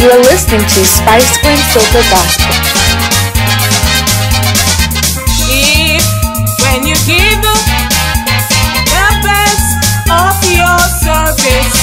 You are listening to Spice Glen Soca Gospel. If when you give the best of your service,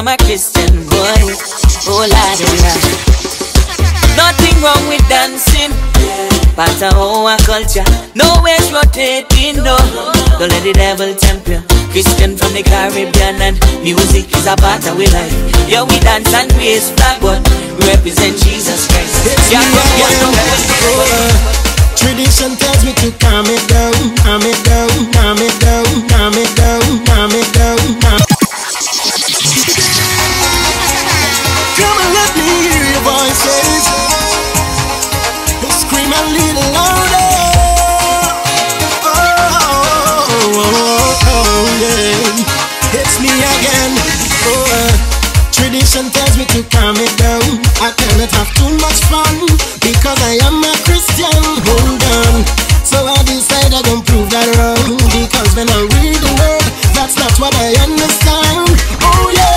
I'm a Christian boy. Oh, Lord, oh, yeah. Nothing wrong with dancing. Part of our culture. No ways rotating, no. Don't let the devil tempt you. Christian from the Caribbean, and music is a part of our life. Yeah, we dance and raise flag, but we represent Jesus Christ. Yeah, yeah, yeah. Tradition tells me to calm it down, calm it down, calm it down, calm it down, calm it down. Calm Come your voices. Scream a little louder. Oh, oh, oh, oh, yeah. It's me again. Oh, uh, tradition tells me to calm it down. I cannot have too much fun because I am a Christian. Hold on. So I decide I don't prove that wrong because when I read the word, that's not what I understand. Oh yeah.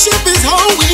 Worship is how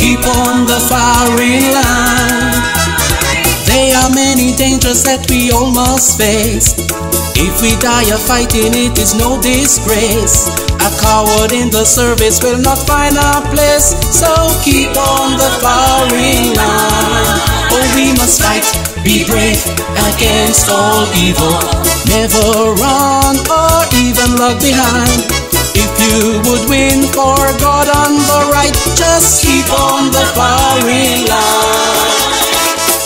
keep on the firing line. There are many dangers that we all must face. If we die a fighting, it is no disgrace. A coward in the service will not find a place. So keep on the firing line. Oh, we must fight, be brave against all evil. Never run or even look behind. If you would win for God on the right, just keep on the firing line.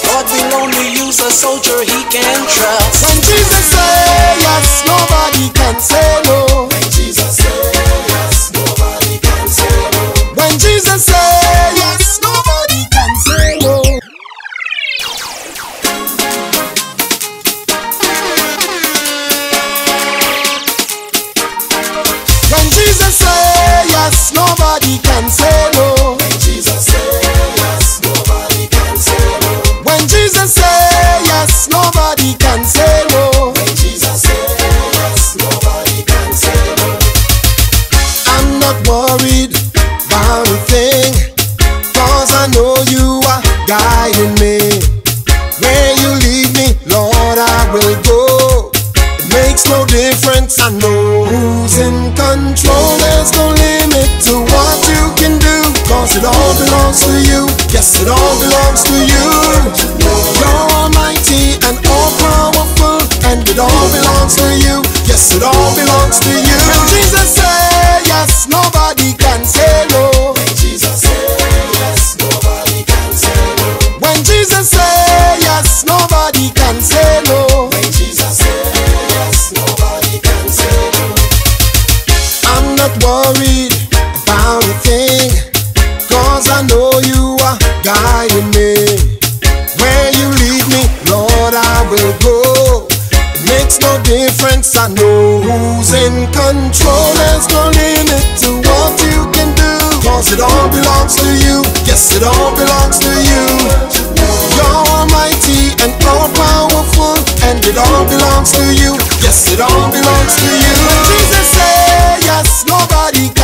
God will only use a soldier he can trust. When Jesus say yes, nobody can say no. When Jesus say Where you lead me, Lord, I will go. It makes no difference, I know who's in control. There's no limit to what you can do. Cause it all belongs to you, yes, it all belongs to you. You're almighty and all powerful, and it all belongs to you, yes, it all belongs to you. Jesus said, yes, nobody can.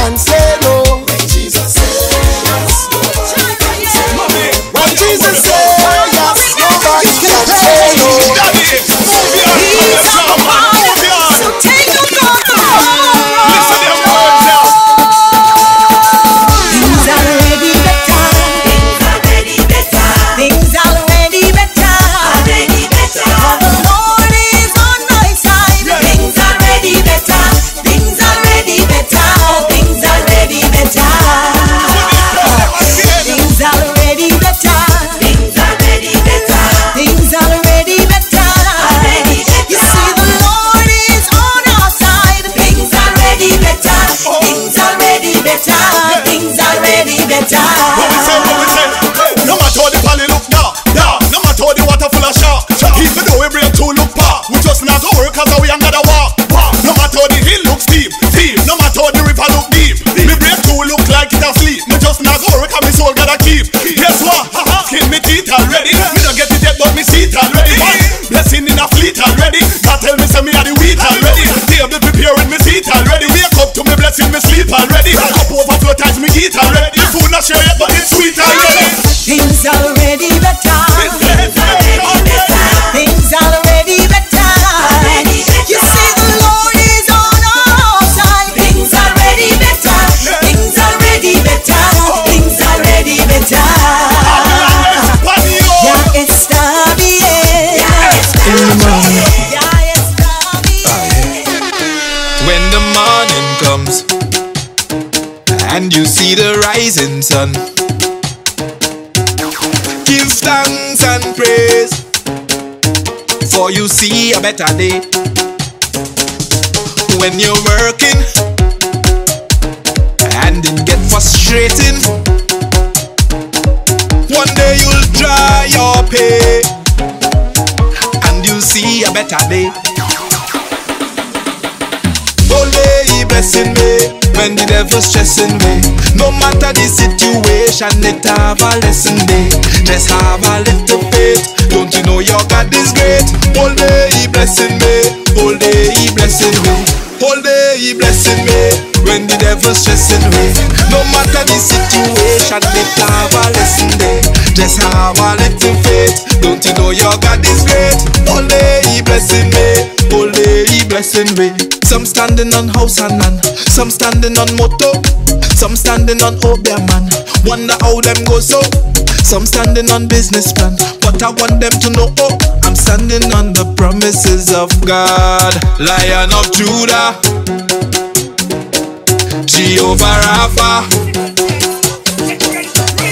You see the rising sun. Give thanks and praise, for you see a better day. When you're working and it get frustrating, one day you'll dry your pay and you'll see a better day. He blessing me when the devil's stressing me. No matter the situation, it have a lesson day. Just have a little faith. Don't you know your God is great? Only he blessing me. Only he blessing me. Only he blessing me when the devil's stressing me. No matter the situation, it have a lesson day. Just have a little faith. Don't you know your God is great? Only he blessing me. Only he blessing me. Some standing on house and land, some standing on moto, some standing on Obeah man. Wonder how them go so. Some standing on business plan, but I want them to know. Oh, I'm standing on the promises of God, Lion of Judah, Jehovah Rapha,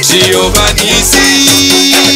Jehovah Nissi,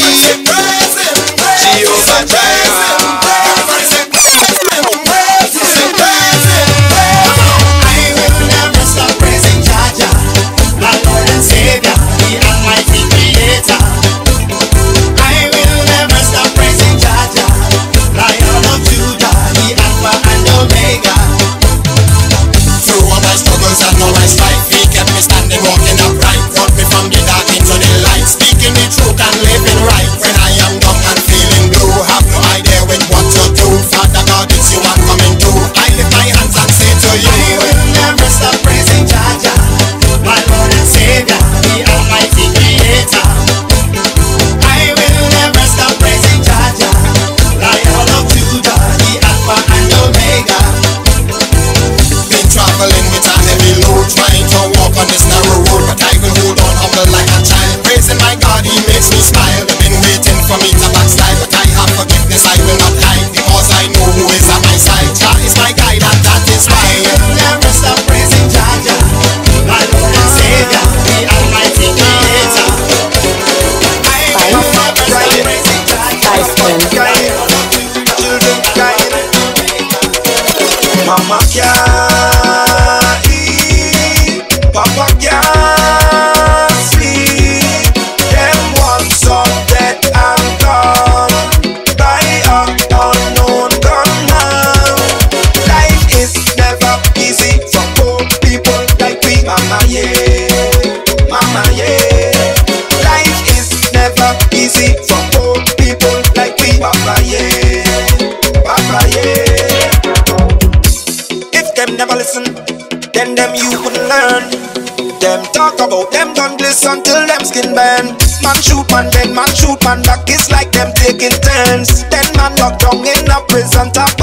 about them gun bliss until them skin burn. Man shoot man, then man shoot man back. It's like them taking turns. Then man locked down in a prison, talk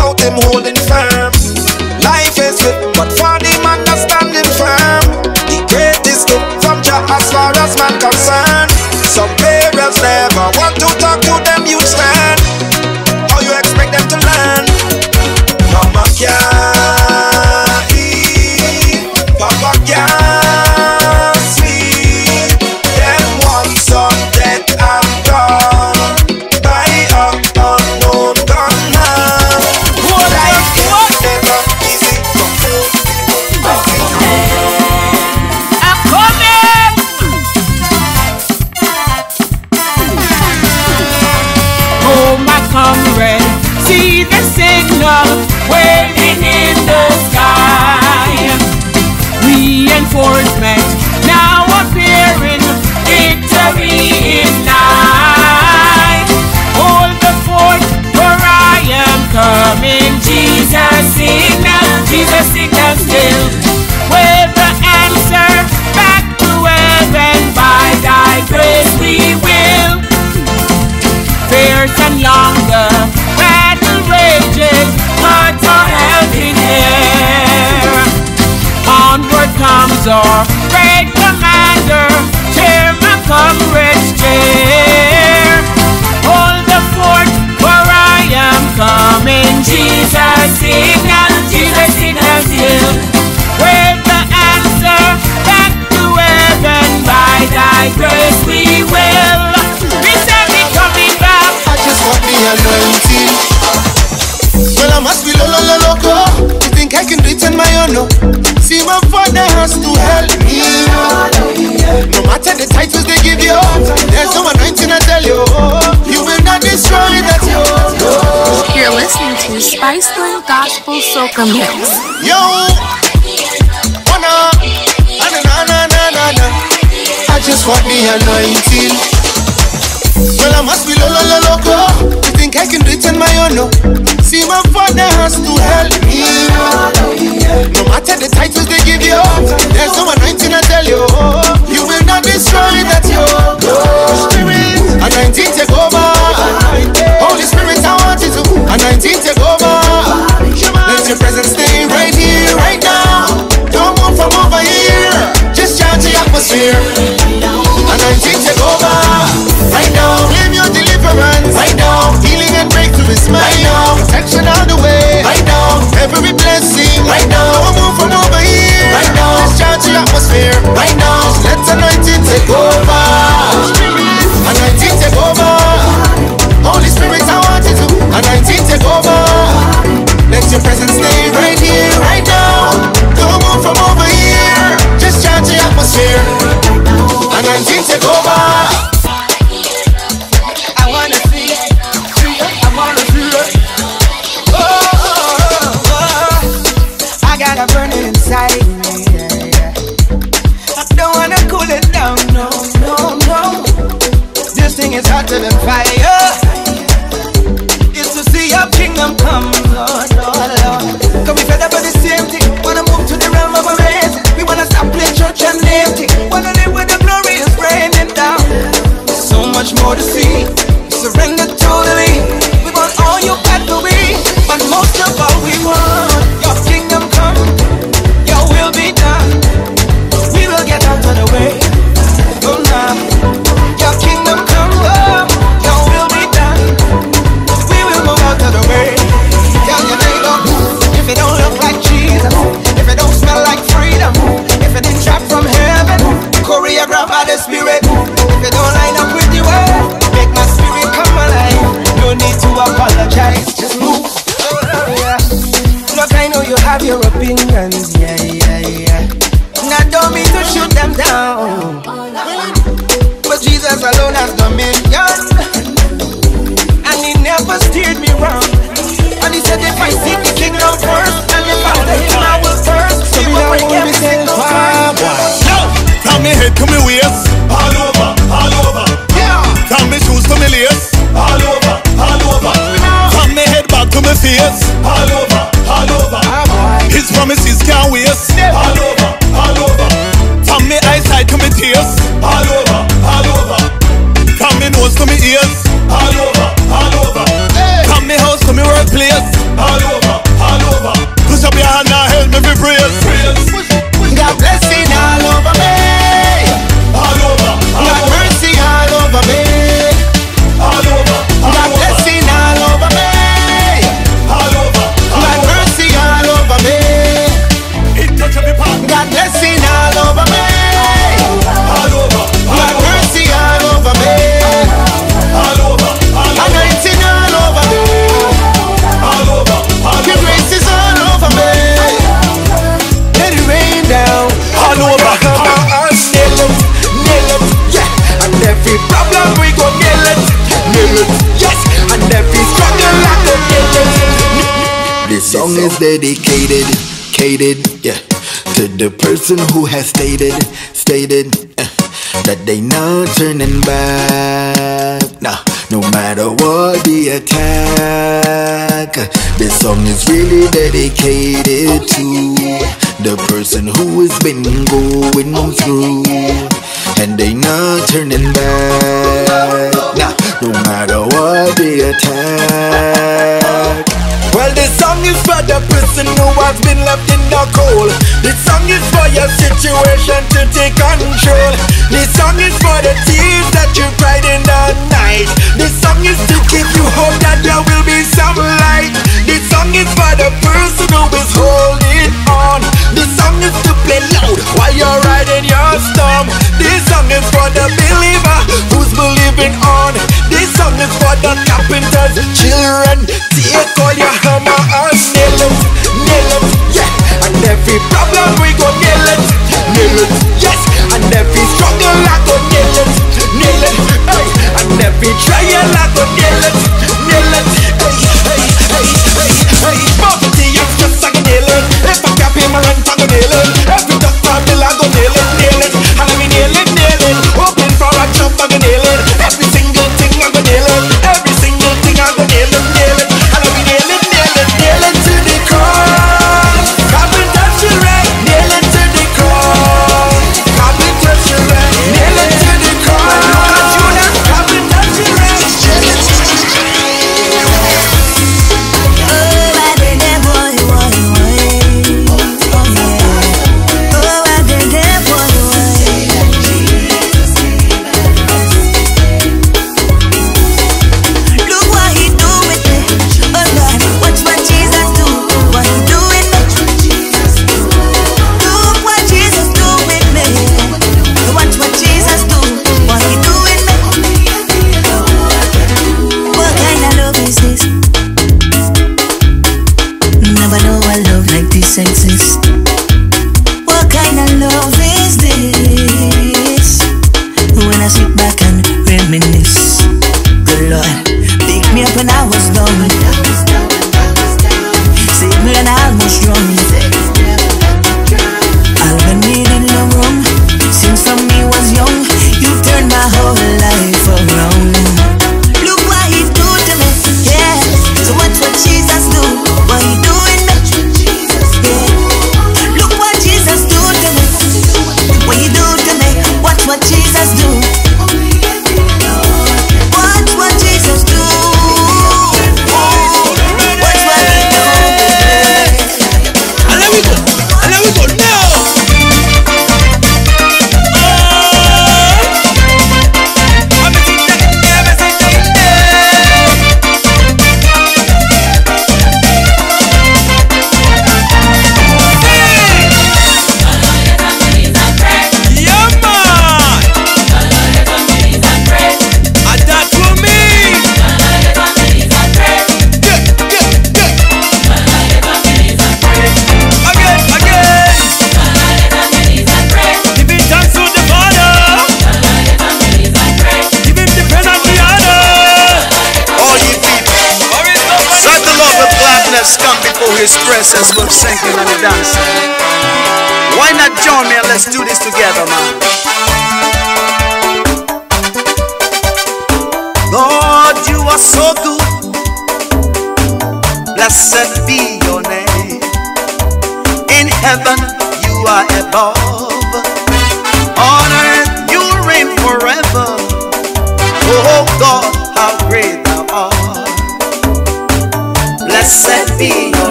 Welcome Mix. me head to me waist Dedicated, yeah, to the person who has stated, stated uh, that they not turning back. Nah, no matter what the attack, this song is really dedicated to the person who has been going through and they not turning back. Nah, no matter what the attack. Well, this song is for the person who has been left in the cold. This song is for your situation to take control. This song is for the tears that you cried in the night. This song is to give you hope that there will be some light. This song is for the person who is holding on. This song is to play loud while you're riding your storm. This song is for the believer who's believing on tongue is for the carpenters Children, take all your hammer and nail it Nail it, yeah. And every problem we go nail it Nail it, yes.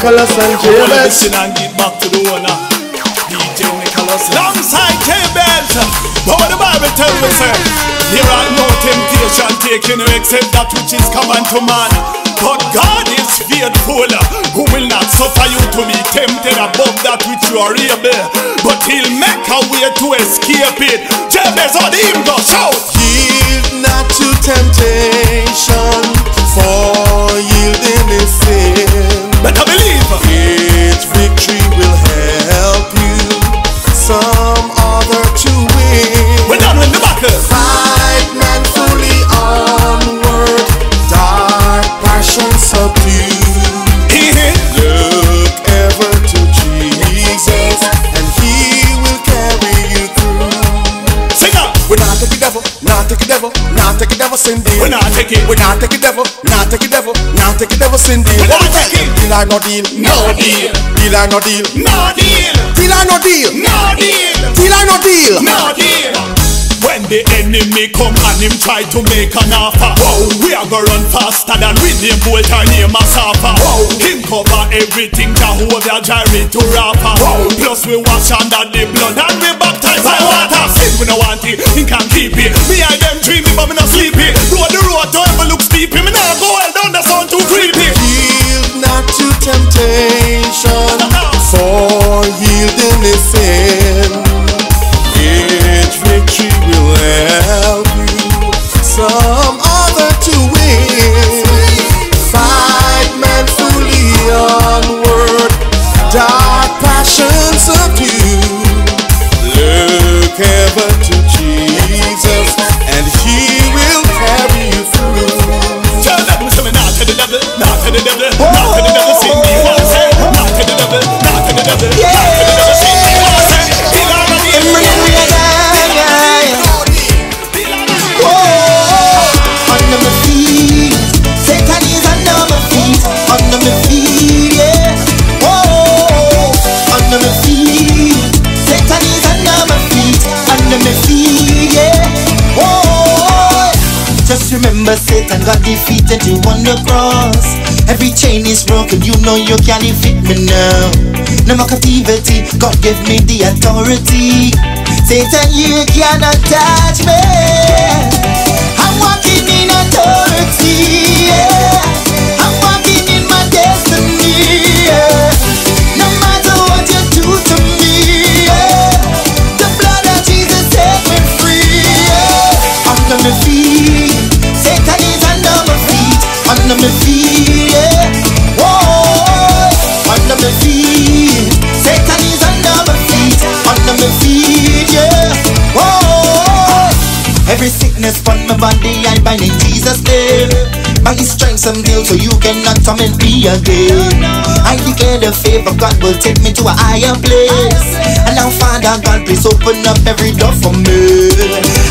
Nicholas and listen and get back to the owner. DJ Nicholas. Alongside J-Bells. But what the Bible tell me, sir? There are no temptation taking you except that which is common to man. But God is faithful, who will not suffer you to be tempted above that which you are able, but He'll make a way to escape it. Jabez on him go shout. Yield not to temptation, Deal or no deal? No deal. Deal or no deal? No deal. Deal or no deal? No deal. Deal or no deal? No deal. When the enemy come and him try to make an offer Whoa. We are gonna run faster than William Bolt and name a suffer Whoa. Him cover everything Jehovah Jireh to rapper Whoa. Plus we wash under the blood and we baptize by water Sin we no want it, he can keep it Me I them dreaming but me no sleepy Road temptation, for yielding is Satan got defeated, you on the cross. Every chain is broken, you know you can't defeat me now. No more captivity, God gave me the authority. Satan, you cannot touch me. I'm walking in authority. Yeah. I'm walking in my destiny. Yeah. No matter what you do to me, yeah. the blood of Jesus set me free. I'm gonna be sickness from my body, I bind in Jesus' name. By His strength, I'm so you cannot torment me again. I declare the favor God will take me to a higher place. And now, Father God, please open up every door for me.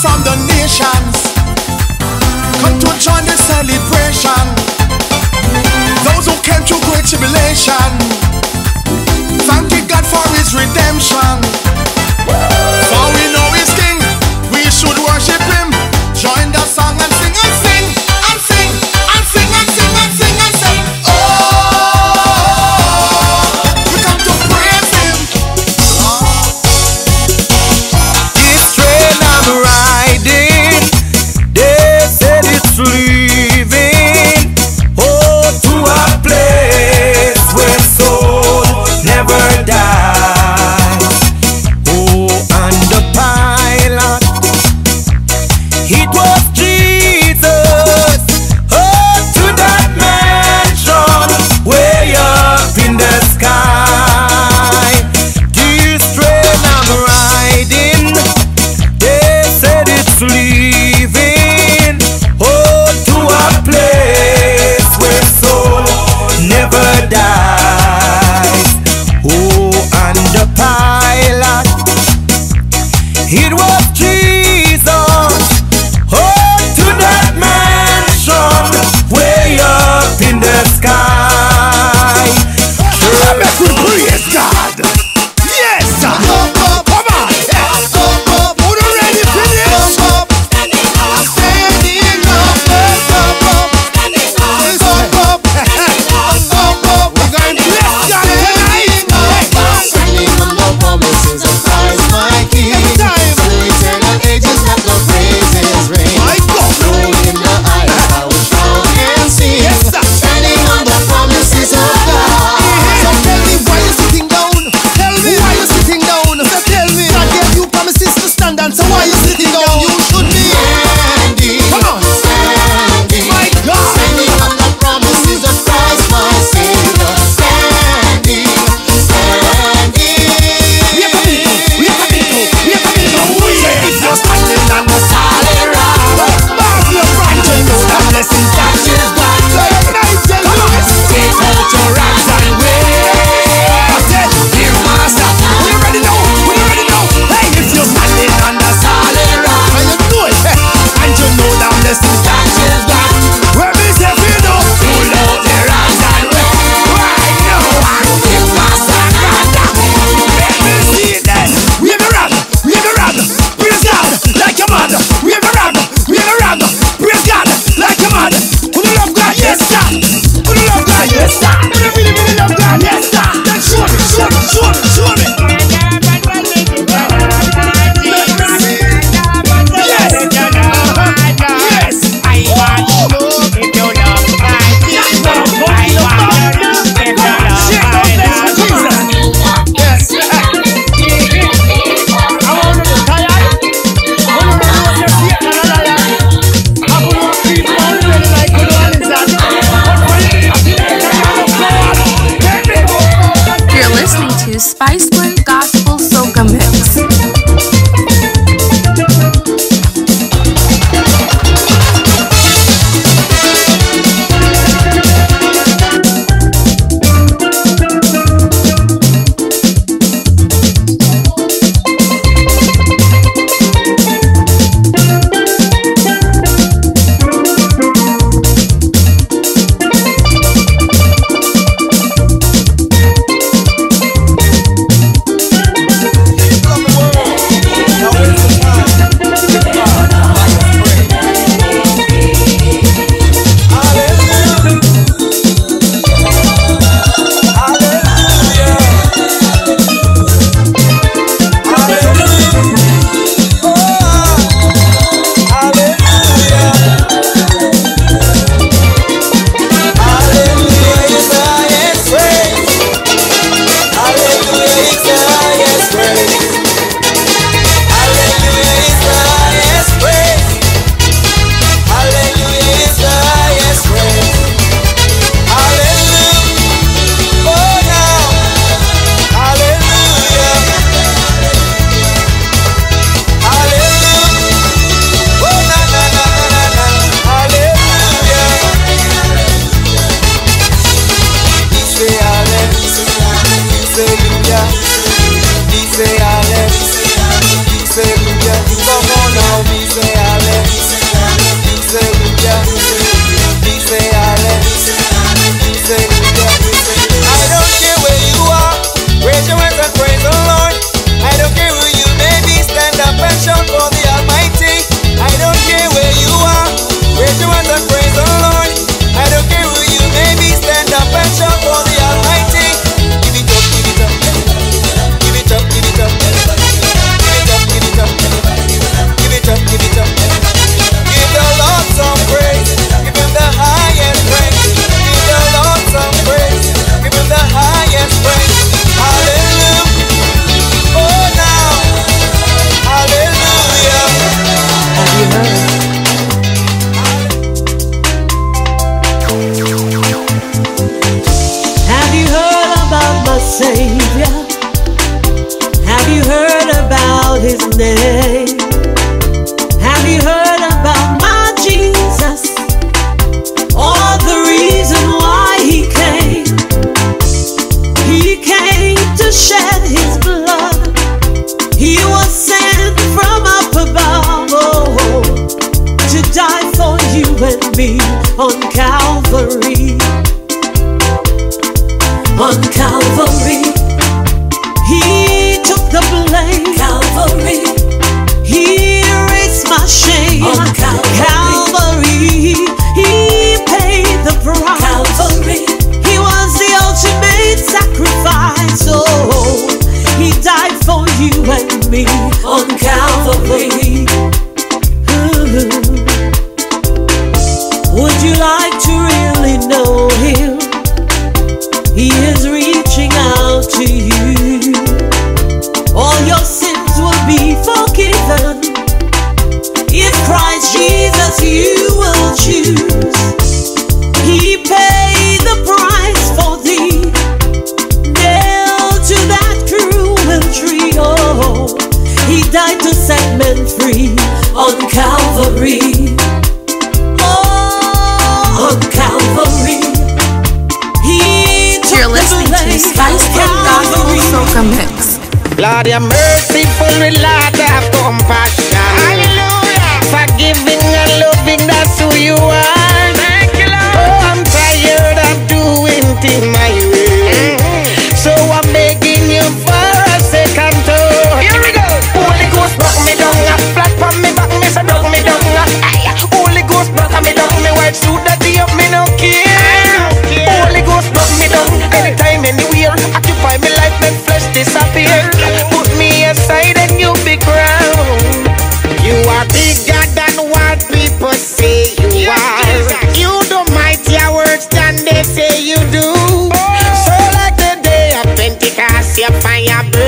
from the nations come to join the celebration. Those who came through great tribulation, thanking God for His redemption.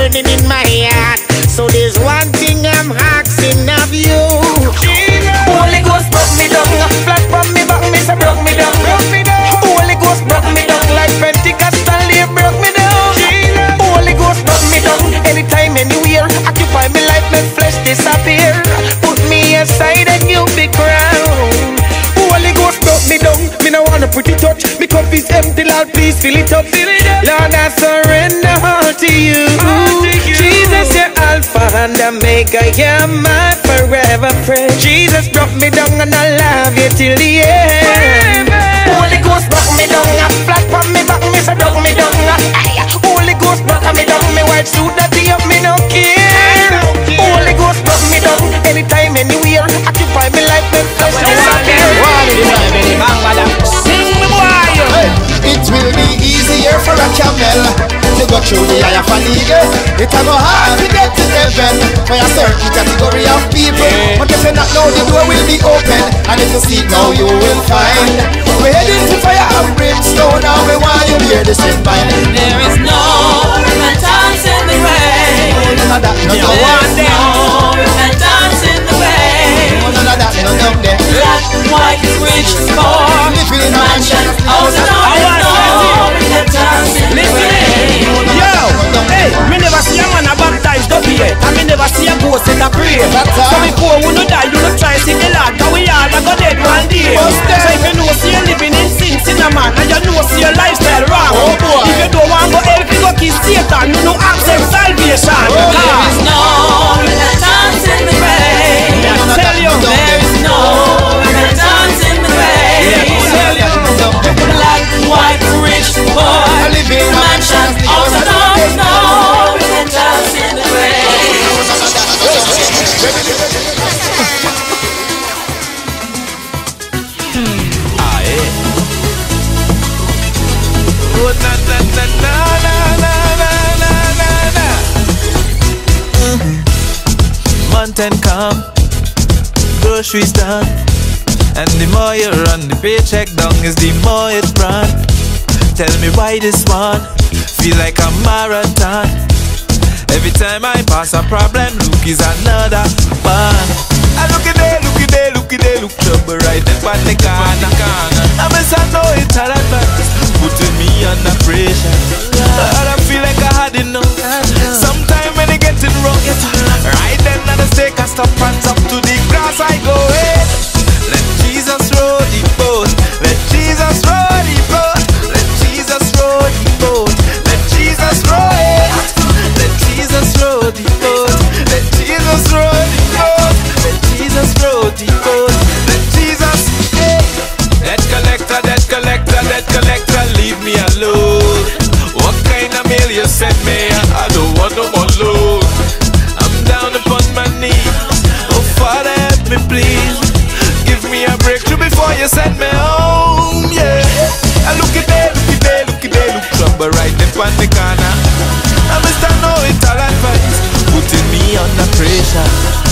burning in my heart. So there's one thing I'm asking of you. Holy Ghost broke me down, flat from me back, me say broke me down, broke me down. Holy Ghost broke me down, like Pentecostal, he broke me down. Holy Ghost broke me down, anytime, anywhere. Occupy me life, my flesh disappear. Put me aside and you be crowned. Holy Ghost broke me down, me no wanna pretty touch. Me cup is empty, Lord, please fill it up. Lord, I surrender all to you. Jesus, you're Alpha and Omega. You're my forever friend. Jesus, brought me down and I love you till the end. Holy Ghost, rock me down. Flat from me back, me so rock me down. Aye. Holy Ghost, rock me down. Me white suit that up, me no care. Holy Ghost, rock me down. Anytime, anywhere. Occupy me life, me flesh disappear. Sing me boy. It will be easier for a camel to go through the eye of an eagle. It a go hard to get to heaven for a certain category of people. But if you not know, the door will be open, and if you seek now, you will find. We're heading to fire and brimstone, and we want you hear the same vine. There is no repentance in the way. None of that, none There of is that. no repentance in the got none of them. Black, white, rich, poor, mansion, house, and all. Listen, yo, hey, me never see a man about baptized up here And me never see a ghost in a pray So before we no die, you no try see the Lord Cause we all a go dead one day. So if you know see you living in sin, sin a man And you know see your lifestyle wrong. If you don't want go hell, you go kiss Satan You no accept salvation. There is no repentance in the way. Tell you. There is no repentance in the way. Black, white, rich, poor, mansion, house, and all. Groceries done, and the more you run, the paycheck down is the more it run. Tell me why this one feel like a marathon. Every time I pass a problem, look is another one. I look at there, look at there, look at there, look trouble right there on the corner. I miss I know it's all advice, putting me under pressure. Lord, I feel like I had enough. Sometimes it getting right then at the stake, I stop and up to the grass I go. Hey, let Jesus roll the boat. Let Jesus roll the boat. Let Jesus roll the boat. Let Jesus roll it. Let Jesus roll the boat. Let Jesus roll the boat. Let Jesus roll the boat. Let Jesus. Hey. Debt collector, debt collector, debt collector, leave me alone. What kind of mail you sent me? Send me home. Yeah. I look at there, look at there, look at there, look trouble right there on the corner. I must know it all advice, putting me under pressure.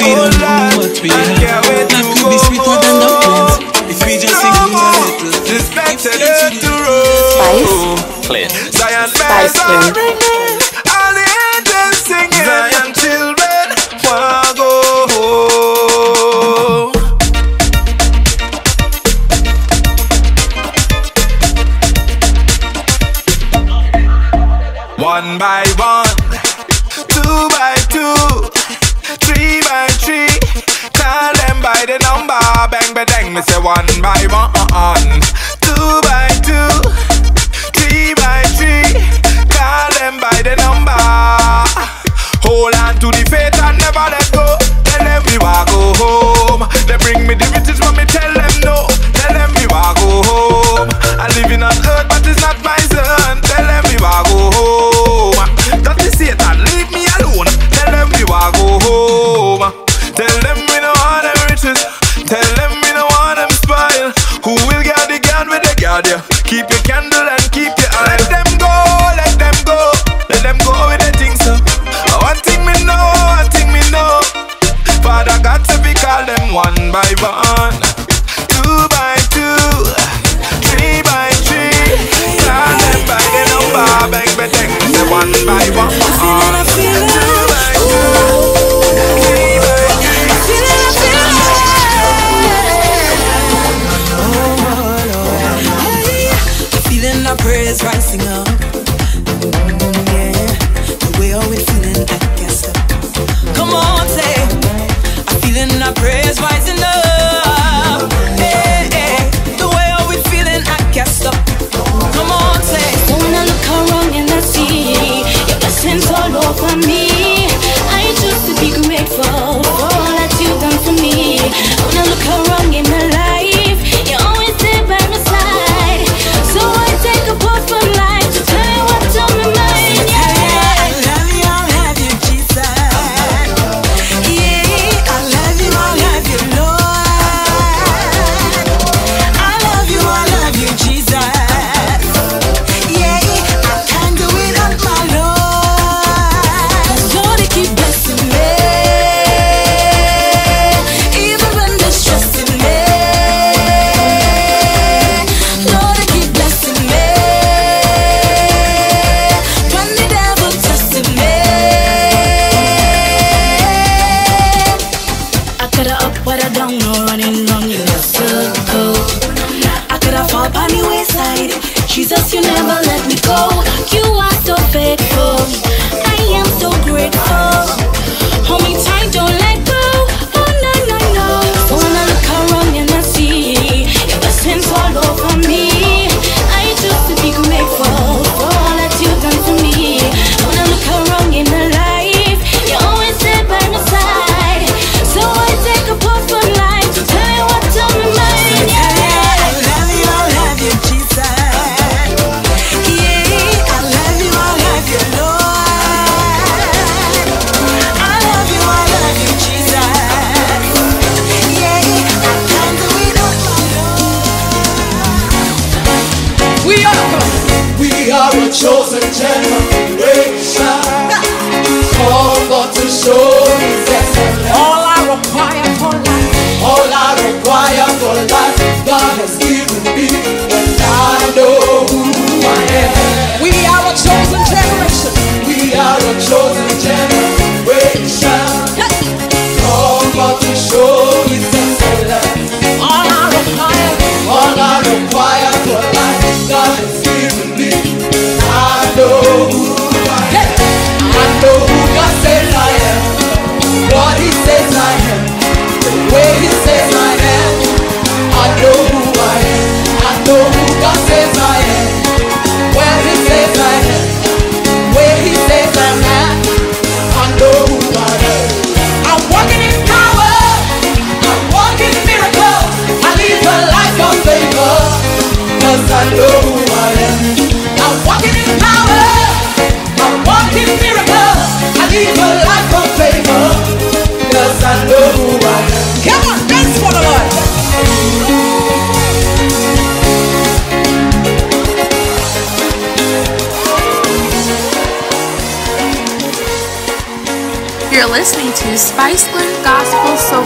We don't know what we have. Life will be sweeter than the plans. If we just ignore a little. This better to the. Spice. Clint. Spice. Clint.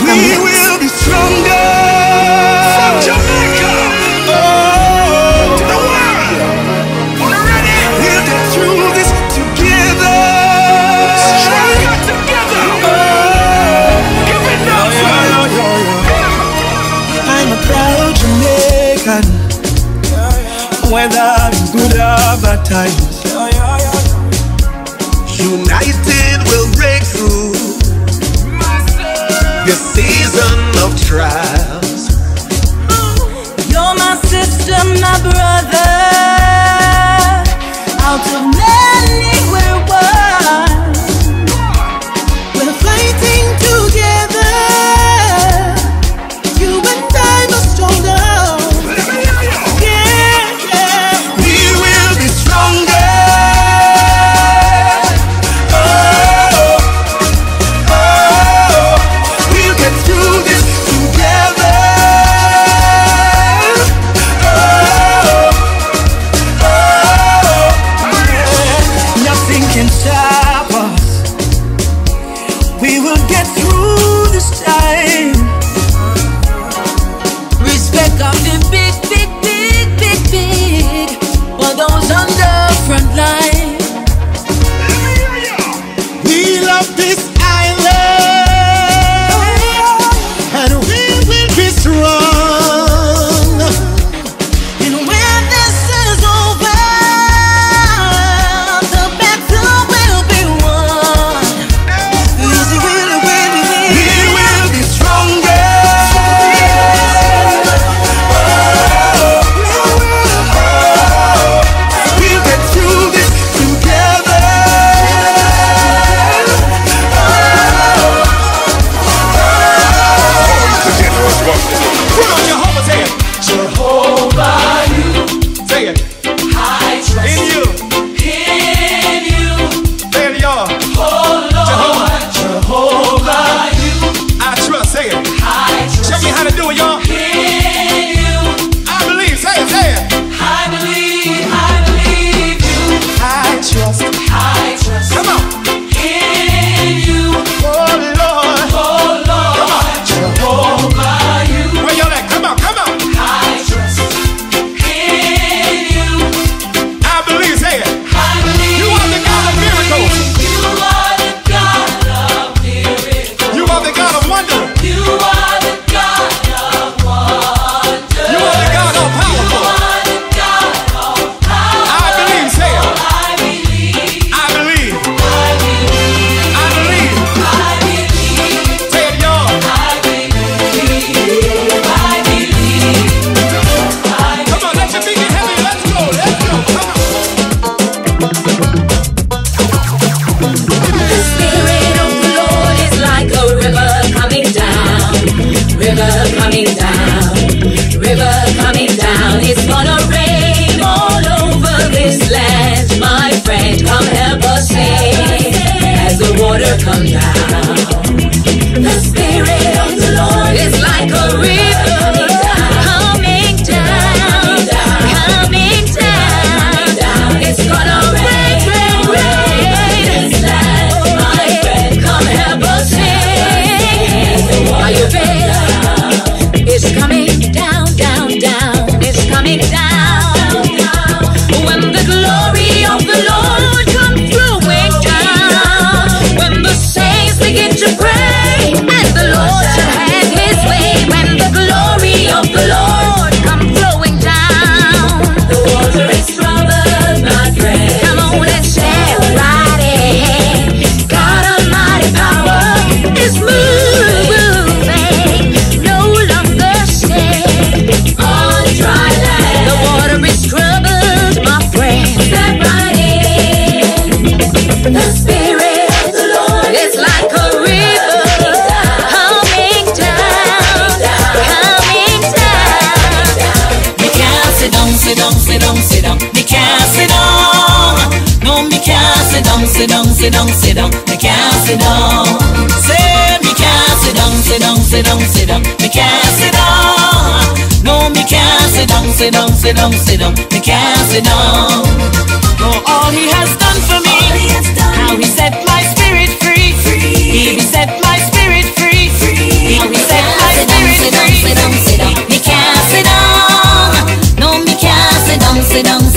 We will be stronger. From Jamaica to the world. We'll get through this together. Stronger together. Oh. I'm a proud Jamaican. Whether good or bad times. sit down, sit down, sit down. Me sit down. Say me can't sit down, sit down, sit down, down. Me sit down. No, me down, sit down, sit down, sit down. Me down. All he has done.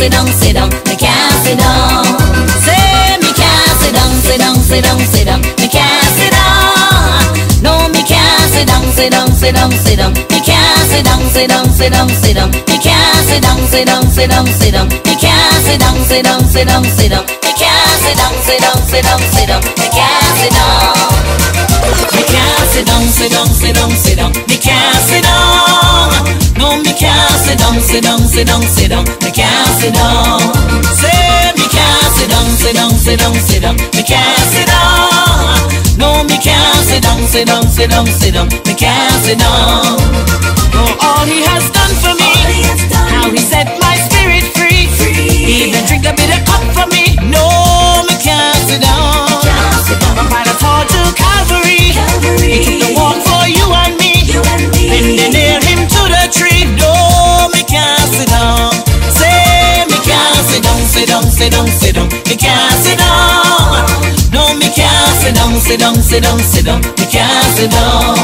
c'est donc, c'est donc, mais qu'un c'est donc. C'est Mika, c'est donc, c'est donc, c'est donc, c'est donc, mais qu'un c'est donc. Non, Mika, c'est donc, c'est donc, c'est donc, c'est donc, Mika, c'est donc, c'est donc, c'est donc, c'est donc, Mika, c'est donc, c'est donc, c'est donc, c'est donc, Mika, c'est donc, c'est donc, c'est donc, c'est donc, Mika, c'est donc, c'est donc, c'est donc, c'est donc, Mika, c'est donc. C'est donc, c'est donc, c'est donc, c'est donc, Mika, c'est donc. Non, Mika, c'est donc, c'est donc, c'est donc, c'est donc, can't sit down. Say me can't sit down, sit down, sit down, sit down. Me can't sit down. No, me can't sit down, sit down, sit down, sit down. Me can't sit down. Oh, all he has done for me, how he set my sit down, sit down. Me can't sit down. No, me can't sit down, sit down, sit down, sit down. Me can't sit down.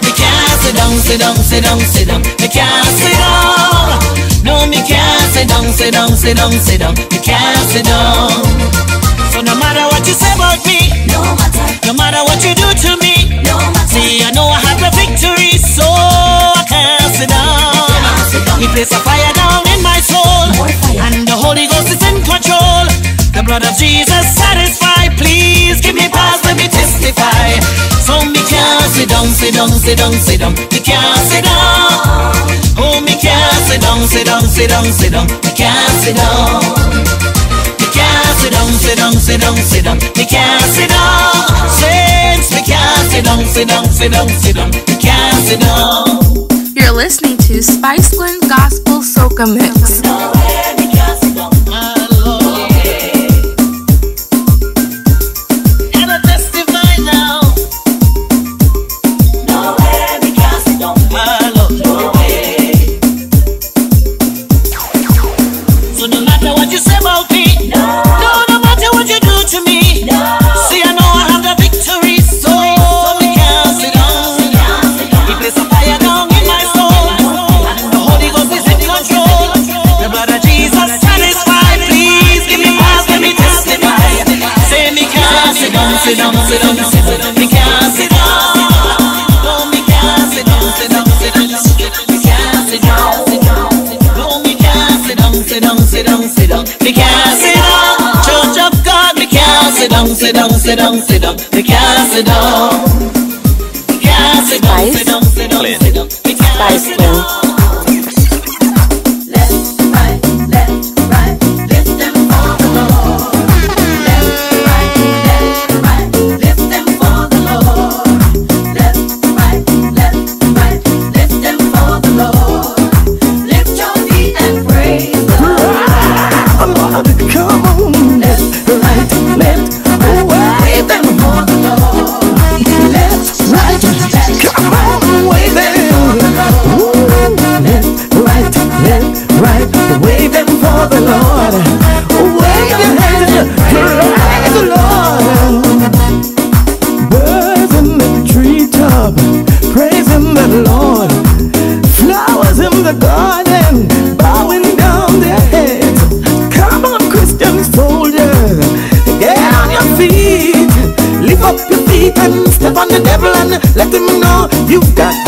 Me can't sit down, sit down, sit down, sit down. Me can't sit down. No, me can't sit down, sit down, sit down, sit down. Me can't sit down. So no matter what you say about me, no matter, no matter what you do to me, no matter. See, I know I have the victory, so I can't sit down. He placed a fire down and the Holy Ghost is in control. The blood of Jesus satisfy. Please give me pause, let me testify. So me can't sit down, sit down, sit down, sit down. Me can't sit down. Oh, me can't sit down, sit down, sit down, sit down. Me can't sit down. Sit down, sit down, sit down, sit down. Me can't sit down. Saints, me can't sit down, sit down, sit down, sit down. Me can't sit down. You're listening to Spice Blend Gospel Soca Mix. Let him know you've got.